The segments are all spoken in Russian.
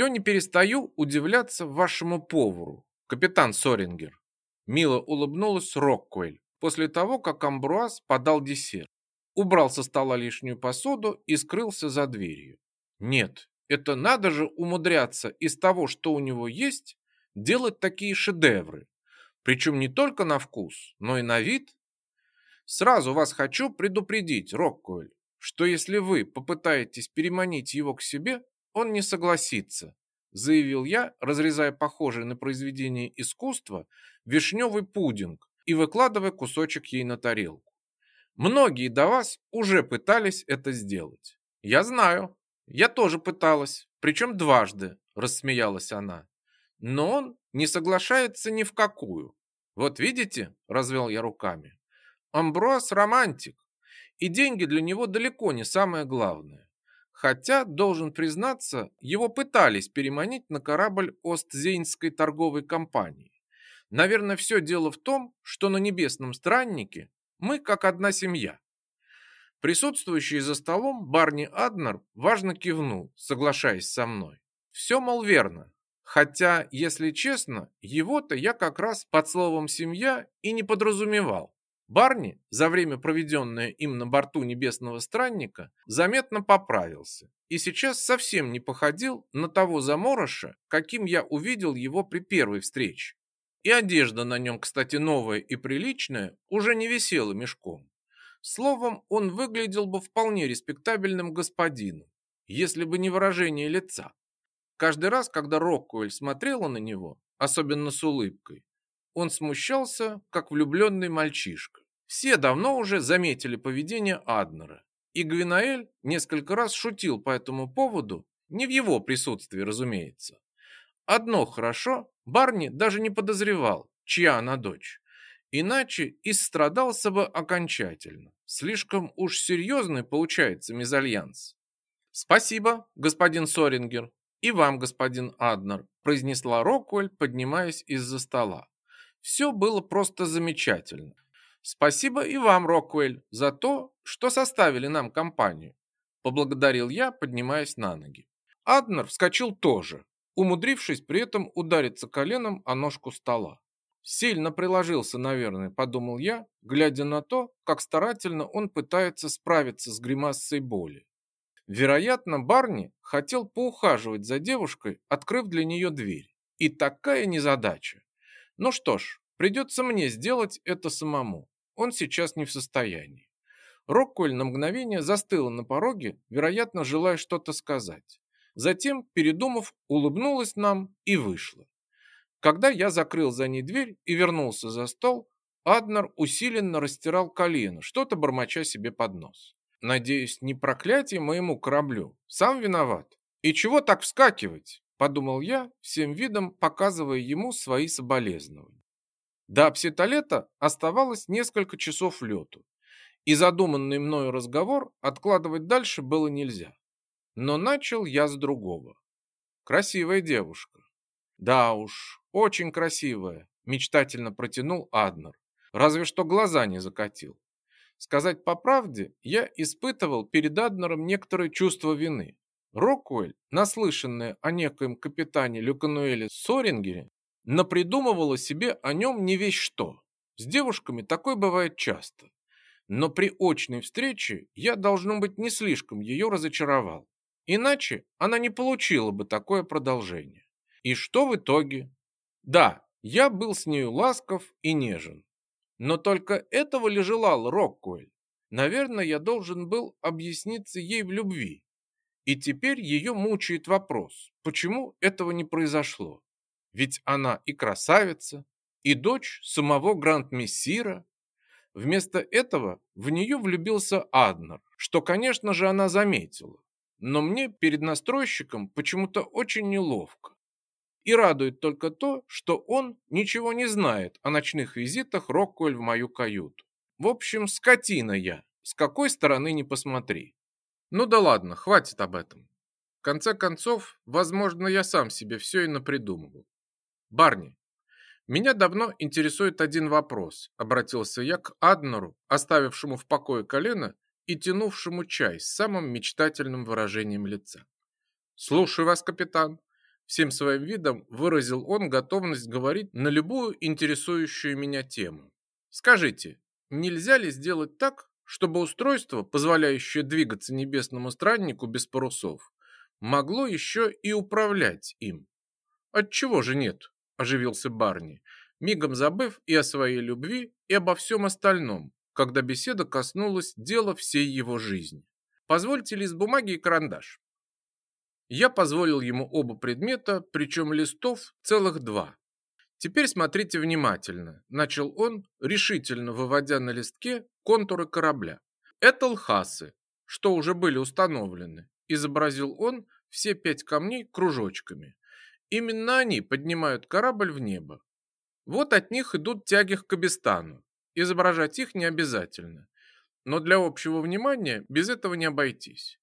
Все не перестаю удивляться вашему повару, капитан Сорингер. Мило улыбнулась Роккуэль после того, как Амбруаз подал десерт. Убрал со стола лишнюю посуду и скрылся за дверью. Нет, это надо же умудряться из того, что у него есть, делать такие шедевры. Причем не только на вкус, но и на вид. Сразу вас хочу предупредить, Роккуэль, что если вы попытаетесь переманить его к себе, он не согласится, заявил я, разрезая похожий на произведение искусства вишневый пудинг и выкладывая кусочек ей на тарелку. Многие до вас уже пытались это сделать. Я знаю, я тоже пыталась, причем дважды, рассмеялась она. Но он не соглашается ни в какую. Вот видите, развел я руками. Амброс романтик, и деньги для него далеко не самое главное. Хотя, должен признаться, его пытались переманить на корабль Остзейнской торговой компании. Наверное, все дело в том, что на небесном страннике мы как одна семья. Присутствующий за столом Барни Аднер важно кивнул, соглашаясь со мной. Все, мол, верно. Хотя, если честно, его-то я как раз под словом «семья» и не подразумевал. Барни, за время, проведенное им на борту Небесного Странника, заметно поправился и сейчас совсем не походил на того заморыша, каким я увидел его при первой встрече. И одежда на нем, кстати, новая и приличная, уже не висела мешком. Словом, он выглядел бы вполне респектабельным господином, если бы не выражение лица. Каждый раз, когда Роккуэль смотрела на него, особенно с улыбкой, он смущался, как влюбленный мальчишка. Все давно уже заметили поведение Аднера, и Гвинаэль несколько раз шутил по этому поводу, не в его присутствии, разумеется. Одно хорошо, Барни даже не подозревал, чья она дочь. Иначе истрадался бы окончательно. Слишком уж серьезный получается мезальянс. «Спасибо, господин Сорингер, и вам, господин Аднер», произнесла Роквель, поднимаясь из-за стола. «Все было просто замечательно. Спасибо и вам, Роквель, за то, что составили нам компанию», поблагодарил я, поднимаясь на ноги. Аднер вскочил тоже, умудрившись при этом удариться коленом о ножку стола. Сильно приложился, наверное, подумал я, глядя на то, как старательно он пытается справиться с гримасой боли. Вероятно, Барни хотел поухаживать за девушкой, открыв для нее дверь. И такая незадача. Ну что ж, придется мне сделать это самому. Он сейчас не в состоянии. Рокколь на мгновение застыла на пороге, вероятно, желая что-то сказать. Затем, передумав, улыбнулась нам и вышла. Когда я закрыл за ней дверь и вернулся за стол, Аднер усиленно растирал колено, что-то бормоча себе под нос. Надеюсь, не проклятие моему кораблю. Сам виноват. И чего так вскакивать? Подумал я, всем видом показывая ему свои соболезнования. До Апситолета оставалось несколько часов лету, и задуманный мною разговор откладывать дальше было нельзя. Но начал я с другого. Красивая девушка. Да уж, очень красивая, мечтательно протянул Аднер. Разве что глаза не закатил. Сказать по правде, я испытывал перед Аднером некоторое чувство вины. Роквелл, наслышанная о некоем капитане Люкануэле Сорингере, напридумывала себе о нем не весь что. С девушками такое бывает часто. Но при очной встрече я, должно быть, не слишком ее разочаровал. Иначе она не получила бы такое продолжение. И что в итоге? Да, я был с нею ласков и нежен. Но только этого ли желал Роккуэль? Наверное, я должен был объясниться ей в любви. И теперь ее мучает вопрос, почему этого не произошло? Ведь она и красавица, и дочь самого Гранд-Мессира. Вместо этого в нее влюбился Аднер, что, конечно же, она заметила но мне перед настройщиком почему-то очень неловко. И радует только то, что он ничего не знает о ночных визитах Роккуэль в мою каюту. В общем, скотина я, с какой стороны не посмотри. Ну да ладно, хватит об этом. В конце концов, возможно, я сам себе все и напридумывал. Барни, меня давно интересует один вопрос, обратился я к Аднеру, оставившему в покое колено и тянувшему чай с самым мечтательным выражением лица. «Слушаю вас, капитан», Всем своим видом выразил он готовность говорить на любую интересующую меня тему. Скажите, нельзя ли сделать так, чтобы устройство, позволяющее двигаться небесному страннику без парусов, могло еще и управлять им? Отчего же нет? Оживился Барни, мигом забыв и о своей любви, и обо всем остальном, когда беседа коснулась дела всей его жизни. Позвольте лист бумаги и карандаш. Я позволил ему оба предмета, причем листов целых два. Теперь смотрите внимательно, начал он, решительно выводя на листке контуры корабля. Это лхасы, что уже были установлены, изобразил он все пять камней кружочками. Именно они поднимают корабль в небо. Вот от них идут тяги к Кабистану. Изображать их не обязательно. Но для общего внимания без этого не обойтись.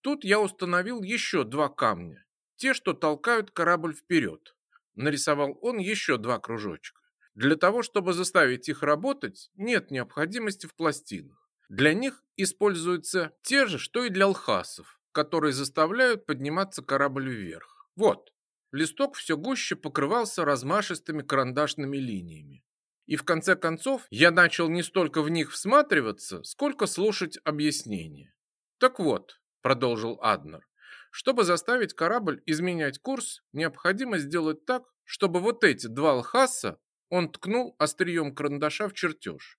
Тут я установил еще два камня, те, что толкают корабль вперед. Нарисовал он еще два кружочка. Для того, чтобы заставить их работать, нет необходимости в пластинах. Для них используются те же, что и для лхасов, которые заставляют подниматься корабль вверх. Вот, листок все гуще покрывался размашистыми карандашными линиями. И в конце концов я начал не столько в них всматриваться, сколько слушать объяснения. Так вот, продолжил Аднер. Чтобы заставить корабль изменять курс, необходимо сделать так, чтобы вот эти два лхаса, он ткнул острием карандаша в чертеж,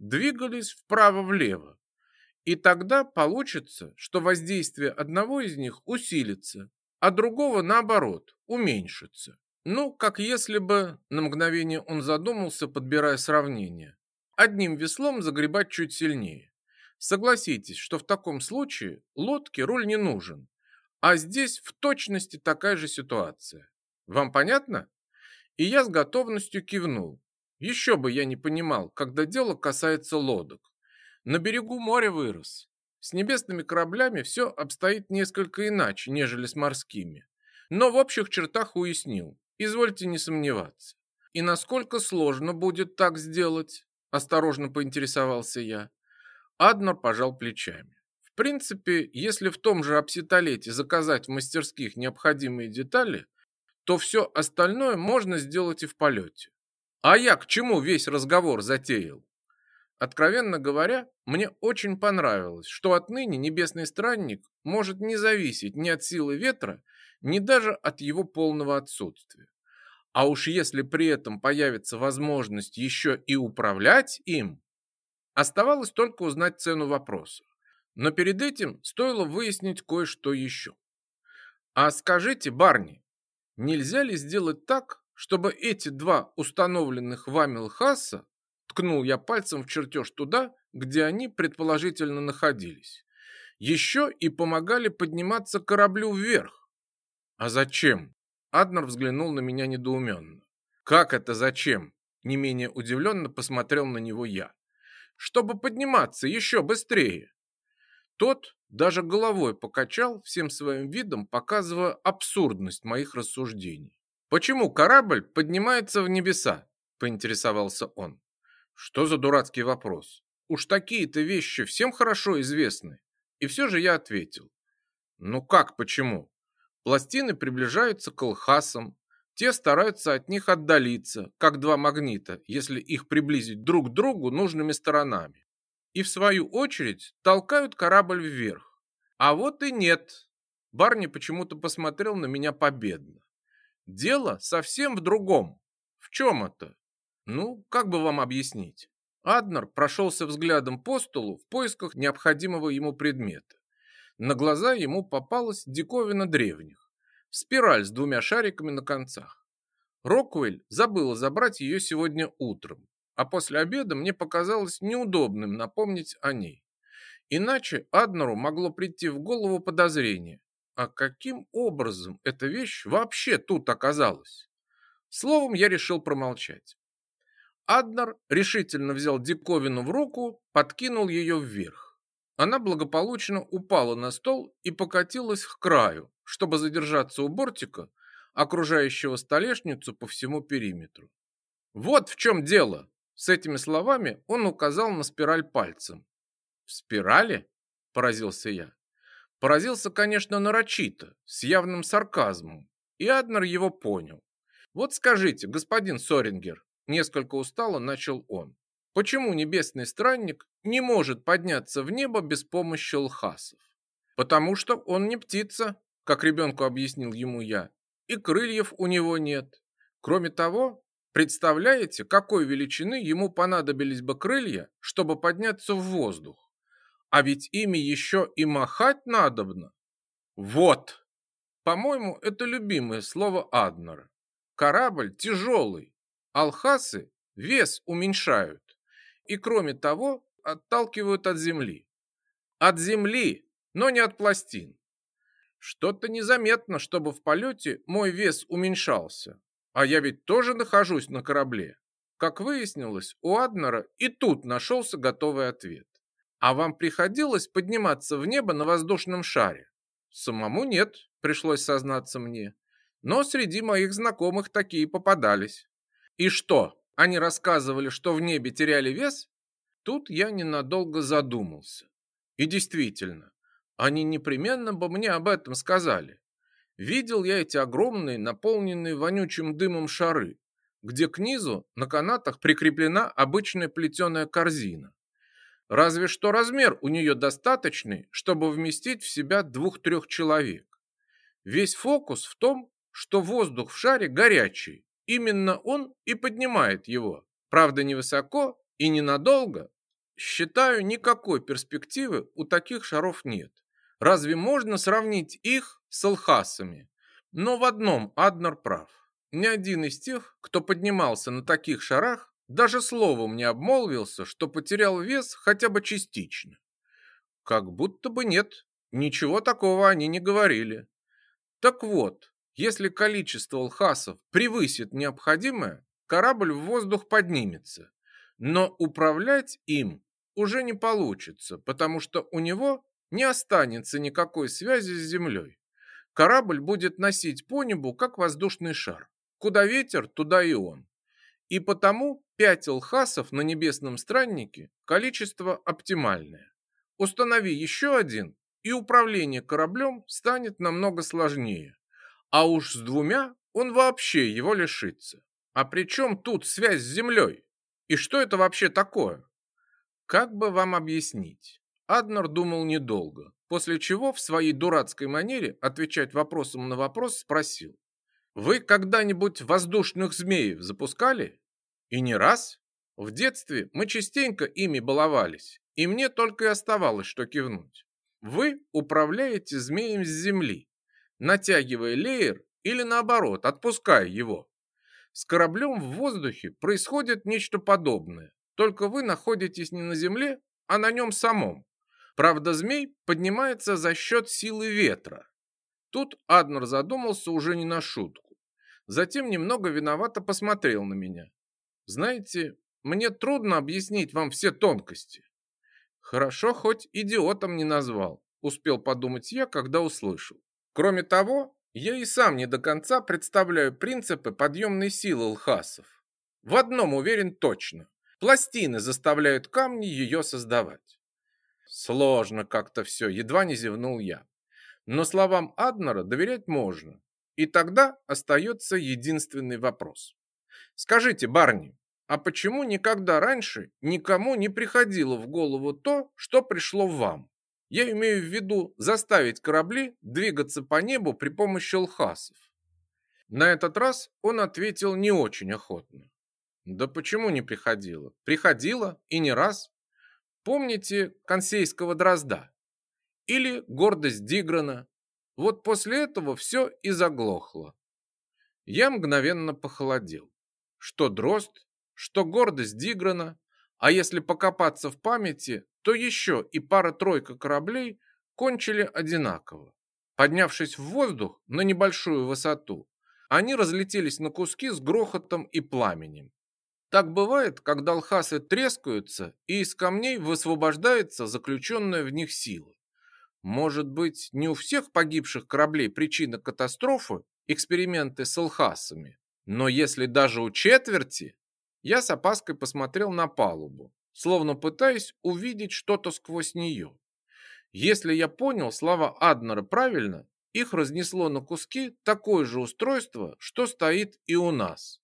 двигались вправо-влево. И тогда получится, что воздействие одного из них усилится, а другого, наоборот, уменьшится. Ну, как если бы, на мгновение он задумался, подбирая сравнение, одним веслом загребать чуть сильнее. Согласитесь, что в таком случае лодке руль не нужен. А здесь в точности такая же ситуация. Вам понятно? И я с готовностью кивнул. Еще бы я не понимал, когда дело касается лодок. На берегу моря вырос. С небесными кораблями все обстоит несколько иначе, нежели с морскими. Но в общих чертах уяснил. Извольте не сомневаться. И насколько сложно будет так сделать? Осторожно поинтересовался я. Аднер пожал плечами. Принципе, если в том же апситолете заказать в мастерских необходимые детали, то все остальное можно сделать и в полете. А я к чему весь разговор затеял? Откровенно говоря, мне очень понравилось, что отныне небесный странник может не зависеть ни от силы ветра, ни даже от его полного отсутствия. А уж если при этом появится возможность еще и управлять им, Оставалось только узнать цену вопроса. Но перед этим стоило выяснить кое-что еще. А скажите, Барни, нельзя ли сделать так, чтобы эти два установленных вами лхаса, ткнул я пальцем в чертеж туда, где они предположительно находились, еще и помогали подниматься кораблю вверх? А зачем? Аднер взглянул на меня недоуменно. Как это зачем? Не менее удивленно посмотрел на него я чтобы подниматься еще быстрее. Тот даже головой покачал всем своим видом, показывая абсурдность моих рассуждений. «Почему корабль поднимается в небеса?» – поинтересовался он. «Что за дурацкий вопрос? Уж такие-то вещи всем хорошо известны». И все же я ответил. «Ну как почему? Пластины приближаются к Алхасам, те стараются от них отдалиться, как два магнита, если их приблизить друг к другу нужными сторонами. И в свою очередь толкают корабль вверх. А вот и нет. Барни почему-то посмотрел на меня победно. Дело совсем в другом. В чем это? Ну, как бы вам объяснить? Аднер прошелся взглядом по столу в поисках необходимого ему предмета. На глаза ему попалась диковина древних спираль с двумя шариками на концах. Роквелл забыла забрать ее сегодня утром, а после обеда мне показалось неудобным напомнить о ней. Иначе Аднеру могло прийти в голову подозрение, а каким образом эта вещь вообще тут оказалась? Словом, я решил промолчать. Аднер решительно взял диковину в руку, подкинул ее вверх. Она благополучно упала на стол и покатилась к краю, чтобы задержаться у бортика, окружающего столешницу по всему периметру. Вот в чем дело. С этими словами он указал на спираль пальцем. В спирали? Поразился я. Поразился, конечно, нарочито, с явным сарказмом. и Аднер его понял. Вот скажите, господин Сорингер, несколько устало начал он, почему небесный странник не может подняться в небо без помощи лхасов? Потому что он не птица, как ребенку объяснил ему я, и крыльев у него нет. Кроме того, представляете, какой величины ему понадобились бы крылья, чтобы подняться в воздух? А ведь ими еще и махать надобно. Вот! По-моему, это любимое слово Аднера. Корабль тяжелый, алхасы вес уменьшают и, кроме того, отталкивают от земли. От земли, но не от пластин. Что-то незаметно, чтобы в полете мой вес уменьшался. А я ведь тоже нахожусь на корабле. Как выяснилось, у Аднера и тут нашелся готовый ответ. А вам приходилось подниматься в небо на воздушном шаре? Самому нет, пришлось сознаться мне. Но среди моих знакомых такие попадались. И что, они рассказывали, что в небе теряли вес? Тут я ненадолго задумался. И действительно, они непременно бы мне об этом сказали. Видел я эти огромные, наполненные вонючим дымом шары, где к низу на канатах прикреплена обычная плетеная корзина. Разве что размер у нее достаточный, чтобы вместить в себя двух-трех человек. Весь фокус в том, что воздух в шаре горячий. Именно он и поднимает его. Правда, не высоко и ненадолго. Считаю, никакой перспективы у таких шаров нет. Разве можно сравнить их с алхасами? Но в одном Аднер прав. Ни один из тех, кто поднимался на таких шарах, даже словом не обмолвился, что потерял вес хотя бы частично. Как будто бы нет, ничего такого они не говорили. Так вот, если количество алхасов превысит необходимое, корабль в воздух поднимется. Но управлять им уже не получится, потому что у него не останется никакой связи с землей. Корабль будет носить по небу, как воздушный шар. Куда ветер, туда и он. И потому пять лхасов на небесном страннике – количество оптимальное. Установи еще один, и управление кораблем станет намного сложнее. А уж с двумя он вообще его лишится. А при чем тут связь с землей? И что это вообще такое? Как бы вам объяснить? Аднер думал недолго, после чего в своей дурацкой манере отвечать вопросом на вопрос спросил. «Вы когда-нибудь воздушных змеев запускали?» «И не раз. В детстве мы частенько ими баловались, и мне только и оставалось, что кивнуть. Вы управляете змеем с земли, натягивая леер или наоборот, отпуская его. С кораблем в воздухе происходит нечто подобное, только вы находитесь не на земле, а на нем самом. Правда, змей поднимается за счет силы ветра. Тут Аднер задумался уже не на шутку. Затем немного виновато посмотрел на меня. Знаете, мне трудно объяснить вам все тонкости. Хорошо, хоть идиотом не назвал, успел подумать я, когда услышал. Кроме того, я и сам не до конца представляю принципы подъемной силы лхасов. В одном уверен точно. Пластины заставляют камни ее создавать. Сложно как-то все, едва не зевнул я. Но словам Аднера доверять можно. И тогда остается единственный вопрос. Скажите, Барни, а почему никогда раньше никому не приходило в голову то, что пришло вам? Я имею в виду заставить корабли двигаться по небу при помощи лхасов. На этот раз он ответил не очень охотно. Да почему не приходило? Приходило и не раз. Помните консейского дрозда? Или гордость Диграна? Вот после этого все и заглохло. Я мгновенно похолодел. Что дрозд, что гордость Диграна, а если покопаться в памяти, то еще и пара-тройка кораблей кончили одинаково. Поднявшись в воздух на небольшую высоту, они разлетелись на куски с грохотом и пламенем. Так бывает, когда алхасы трескаются, и из камней высвобождается заключенная в них сила. Может быть, не у всех погибших кораблей причина катастрофы – эксперименты с алхасами. Но если даже у четверти, я с опаской посмотрел на палубу, словно пытаясь увидеть что-то сквозь нее. Если я понял слова Аднера правильно, их разнесло на куски такое же устройство, что стоит и у нас.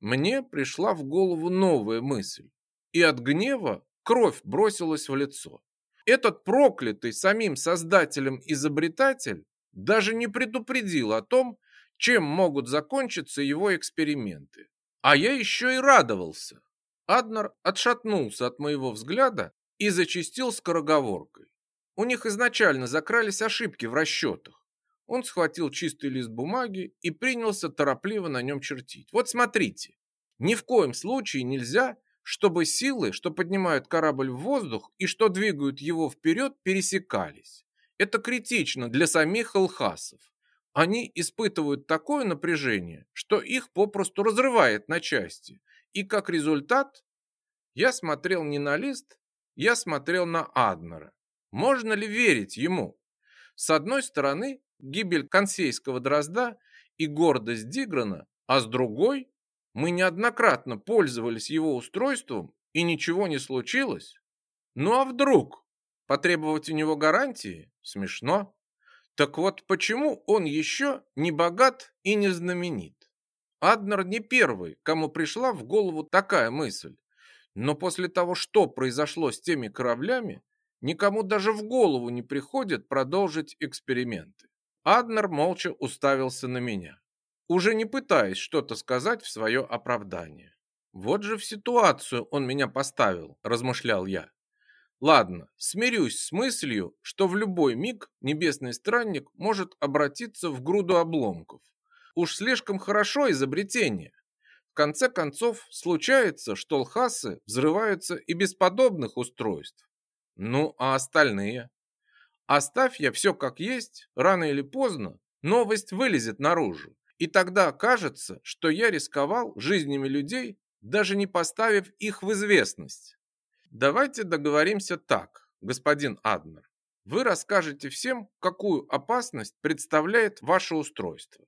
Мне пришла в голову новая мысль, и от гнева кровь бросилась в лицо. Этот проклятый самим создателем изобретатель даже не предупредил о том, чем могут закончиться его эксперименты. А я еще и радовался. Аднер отшатнулся от моего взгляда и зачистил скороговоркой. У них изначально закрались ошибки в расчетах. Он схватил чистый лист бумаги и принялся торопливо на нем чертить. Вот смотрите, ни в коем случае нельзя, чтобы силы, что поднимают корабль в воздух и что двигают его вперед, пересекались. Это критично для самих алхасов. Они испытывают такое напряжение, что их попросту разрывает на части. И как результат, я смотрел не на лист, я смотрел на Аднера. Можно ли верить ему? С одной стороны, гибель консейского дрозда и гордость Диграна, а с другой, мы неоднократно пользовались его устройством и ничего не случилось. Ну а вдруг? Потребовать у него гарантии? Смешно. Так вот почему он еще не богат и не знаменит? Аднер не первый, кому пришла в голову такая мысль. Но после того, что произошло с теми кораблями, никому даже в голову не приходит продолжить эксперименты. Аднер молча уставился на меня, уже не пытаясь что-то сказать в свое оправдание. Вот же в ситуацию он меня поставил, размышлял я. Ладно, смирюсь с мыслью, что в любой миг небесный странник может обратиться в груду обломков. Уж слишком хорошо изобретение конце концов, случается, что лхасы взрываются и без подобных устройств. Ну, а остальные? Оставь я все как есть, рано или поздно новость вылезет наружу. И тогда окажется, что я рисковал жизнями людей, даже не поставив их в известность. Давайте договоримся так, господин Аднер. Вы расскажете всем, какую опасность представляет ваше устройство.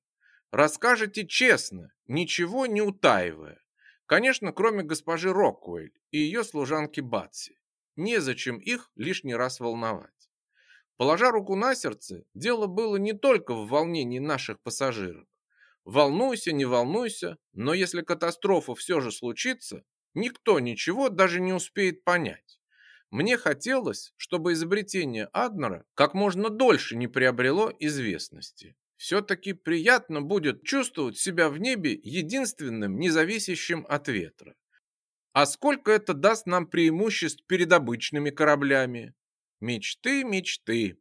Расскажете честно, ничего не утаивая. Конечно, кроме госпожи Роквелл и ее служанки Батси. Незачем их лишний раз волновать. Положа руку на сердце, дело было не только в волнении наших пассажиров. Волнуйся, не волнуйся, но если катастрофа все же случится, никто ничего даже не успеет понять. Мне хотелось, чтобы изобретение Аднера как можно дольше не приобрело известности. Все-таки приятно будет чувствовать себя в небе единственным, независящим от ветра. А сколько это даст нам преимуществ перед обычными кораблями? Мечты, мечты.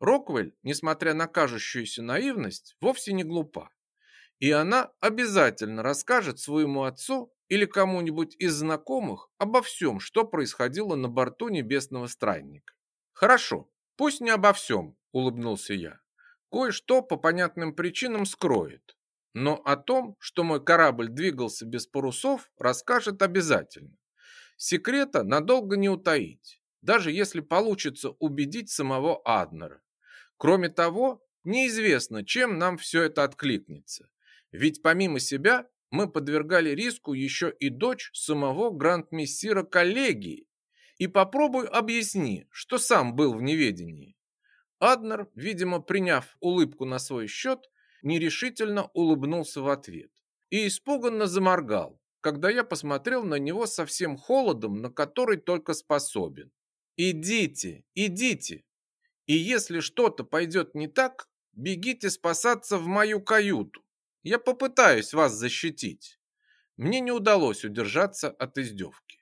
Роквель, несмотря на кажущуюся наивность, вовсе не глупа. И она обязательно расскажет своему отцу или кому-нибудь из знакомых обо всем, что происходило на борту Небесного Странника. Хорошо, пусть не обо всем, улыбнулся я кое-что по понятным причинам скроет. Но о том, что мой корабль двигался без парусов, расскажет обязательно. Секрета надолго не утаить, даже если получится убедить самого Аднера. Кроме того, неизвестно, чем нам все это откликнется. Ведь помимо себя мы подвергали риску еще и дочь самого гранд-мессира коллегии. И попробуй объясни, что сам был в неведении. Аднер, видимо, приняв улыбку на свой счет, нерешительно улыбнулся в ответ и испуганно заморгал, когда я посмотрел на него со всем холодом, на который только способен. «Идите, идите! И если что-то пойдет не так, бегите спасаться в мою каюту. Я попытаюсь вас защитить». Мне не удалось удержаться от издевки.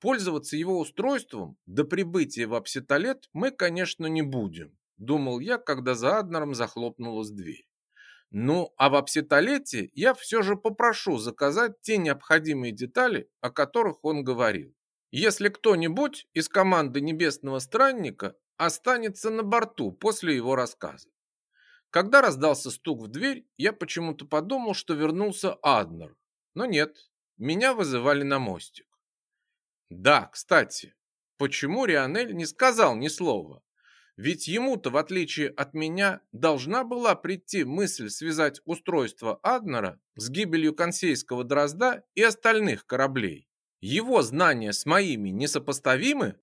Пользоваться его устройством до прибытия в Апситолет мы, конечно, не будем, думал я, когда за Аднером захлопнулась дверь. Ну, а в Апситолете я все же попрошу заказать те необходимые детали, о которых он говорил. Если кто-нибудь из команды Небесного Странника останется на борту после его рассказа. Когда раздался стук в дверь, я почему-то подумал, что вернулся Аднер. Но нет, меня вызывали на мостик. Да, кстати, почему Рионель не сказал ни слова? Ведь ему-то, в отличие от меня, должна была прийти мысль связать устройство Аднера с гибелью консейского дрозда и остальных кораблей. Его знания с моими несопоставимы?